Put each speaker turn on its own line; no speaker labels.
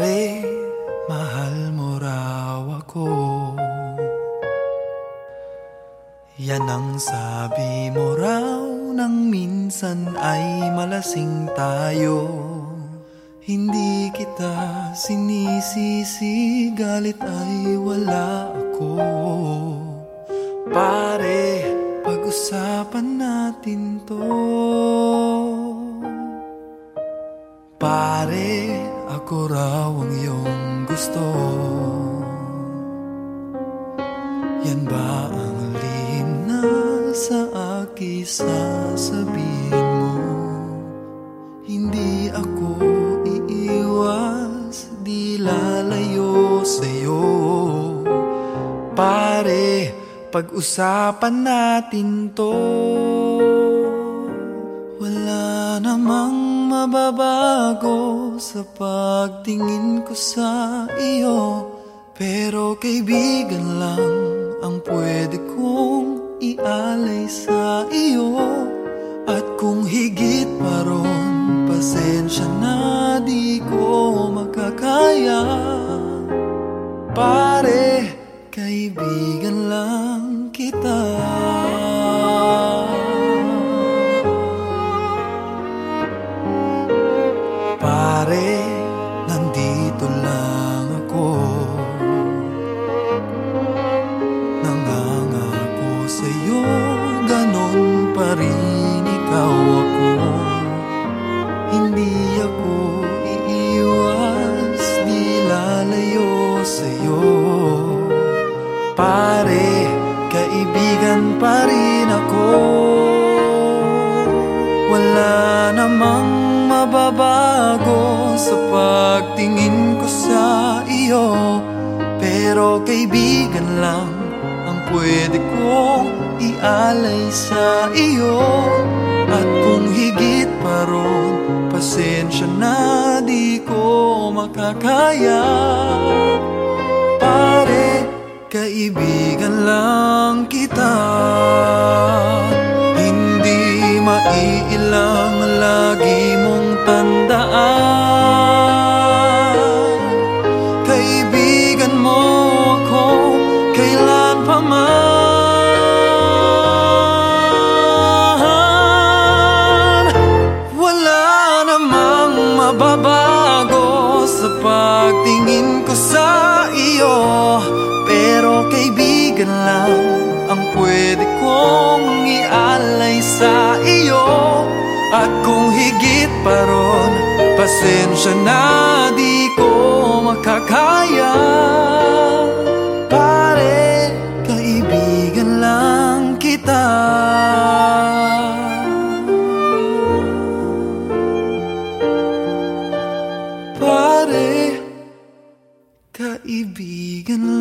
pare, mahal mo raw ako. Yan ang sabi mo raw nang minsan ay malasing tayo. Hindi kita sinisisi, galit ay wala ako. Pare, pag-usapan natin to. Pare, ako raw ang iyong gusto. Yan ba ang lihim na sa akin sasabihin mo? Hindi ako iiwas, di lalayo sa'yo. Pare, pag-usapan natin to Wala namang mababago sa pagtingin ko sa iyo Pero kaibigan lang ang pwede kong ialay sa iyo. At kung higit pa ron, pasensya na pa rin ikaw ako. Hindi ako iiwas, di lalayo sa'yo. Pare, kaibigan pa rin ako. Wala namang mababago sa pagtingin ko sa iyo. Pero kaibigan lang ang pwede kong ialay sa iyo. At kung higit pa ron, pasensya na di ko makakaya. Pare, kaibigan lang kita. Hindi maiilang lagi mong tandaan kaibigan lang ang pwede kong ialay sa iyo. At kung higit pa ron, pasensya na di ko makakaya. Pare, kaibigan lang kita. Pare, kaibigan lang